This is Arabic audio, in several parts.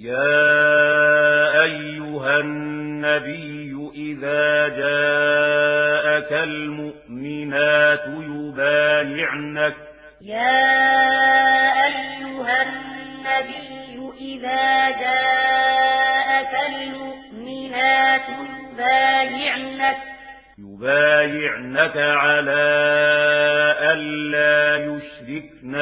يا أيها النبي إذا جاءك المؤمنات يبايعنك يا أيها النبي إذا جاءك المؤمنات يبايعنك يبايعنك على ألا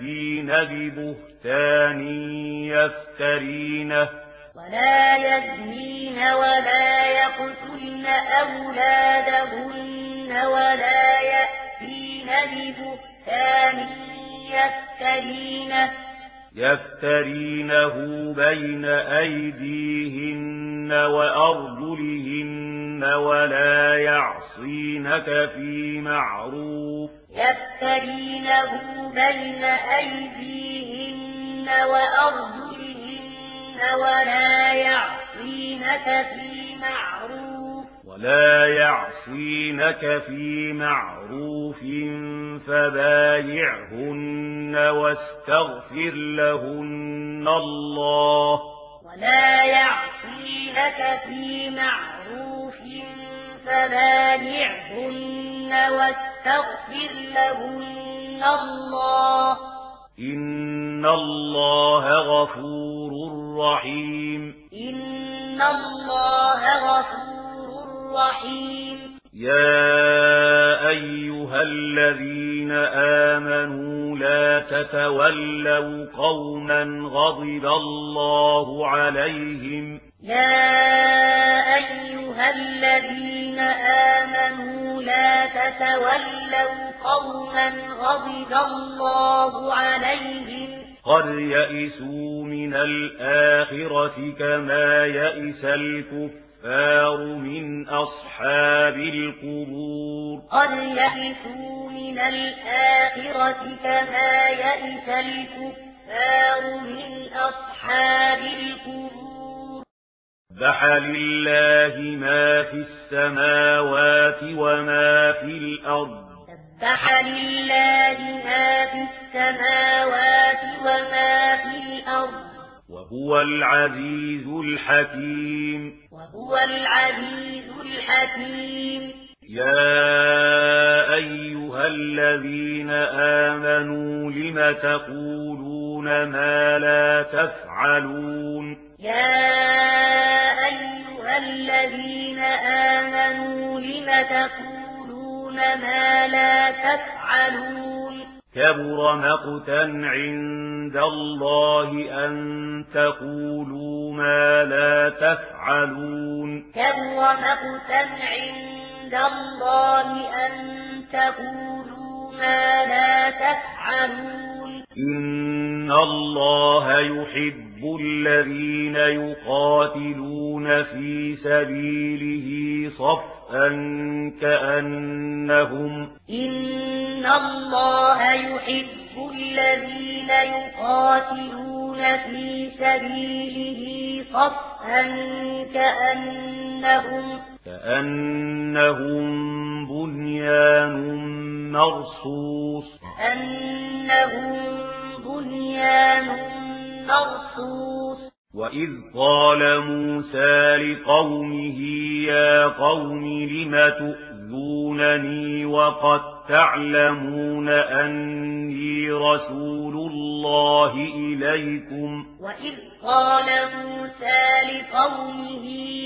يأتين ببهتان يفترينه ولا يزنين ولا يقتلن أولادهن ولا يأتين ببهتان يفترينه يفترينه بين أيديهن وأرجلهن ولا يعصينك في معروف يفترينه بين أيديهن وأرضهن ولا يعصينك في معروف ولا يعصينك في معروف فبايعهن واستغفر لهن الله ولا يعصينك في معروف فبايعهن واستغفر لهن الله. إن الله غفور رحيم. إن الله غفور رحيم. يا أيها الذين آمنوا لا تتولوا قوما غضب الله عليهم. يا وتولوا قوما غضب الله عليهم قد يئسوا من الآخرة كما يئس الكفار من أصحاب القبور قد يئسوا من الآخرة كما يئس الكفار من أصحاب القبور سَبَّحَ لله ما في السماوات وما في الأرض. سبح لله ما في السماوات وما في الأرض. وهو العزيز الحكيم. وهو العزيز الحكيم. يا أيها الذين آمنوا لم تقولون ما لا تفعلون؟ يا أفتقولون ما لا تفعلون. كبر مقتا عند الله أن تقولوا ما لا تفعلون. كبر مقتا عند الله أن تقولوا ما لا تفعلون. إن الله يحب الذين يقاتلون في سبيله صفا كأنهم إن الله يحب الذين يقاتلون في سبيله صفا كأنهم كأنهم بنيان مرصوص كأنهم بنيان مرصوص وَإِذْ قَالَ مُوسَى لِقَوْمِهِ يَا قَوْمِ لِمَ تُؤْذُونَنِي وَقَدْ تَعْلَمُونَ أَنِّي رَسُولُ اللَّهِ إِلَيْكُمْ وَإِذْ قَالَ مُوسَى لِقَوْمِهِ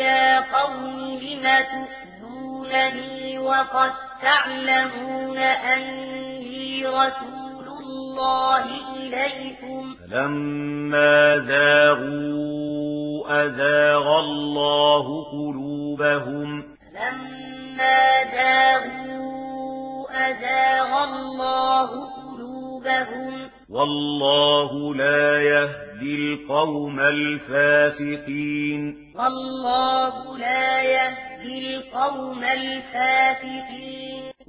يَا قَوْمِ لِمَ تُؤْذُونَنِي وَقَدْ تَعْلَمُونَ أَنِّي رَسُولُ اللَّهِ إليكم. فلما زاغوا أزاغ الله قلوبهم. فلما زاغوا أزاغ الله قلوبهم. والله لا يهدي القوم الفاسقين. والله لا يهدي القوم الفاسقين.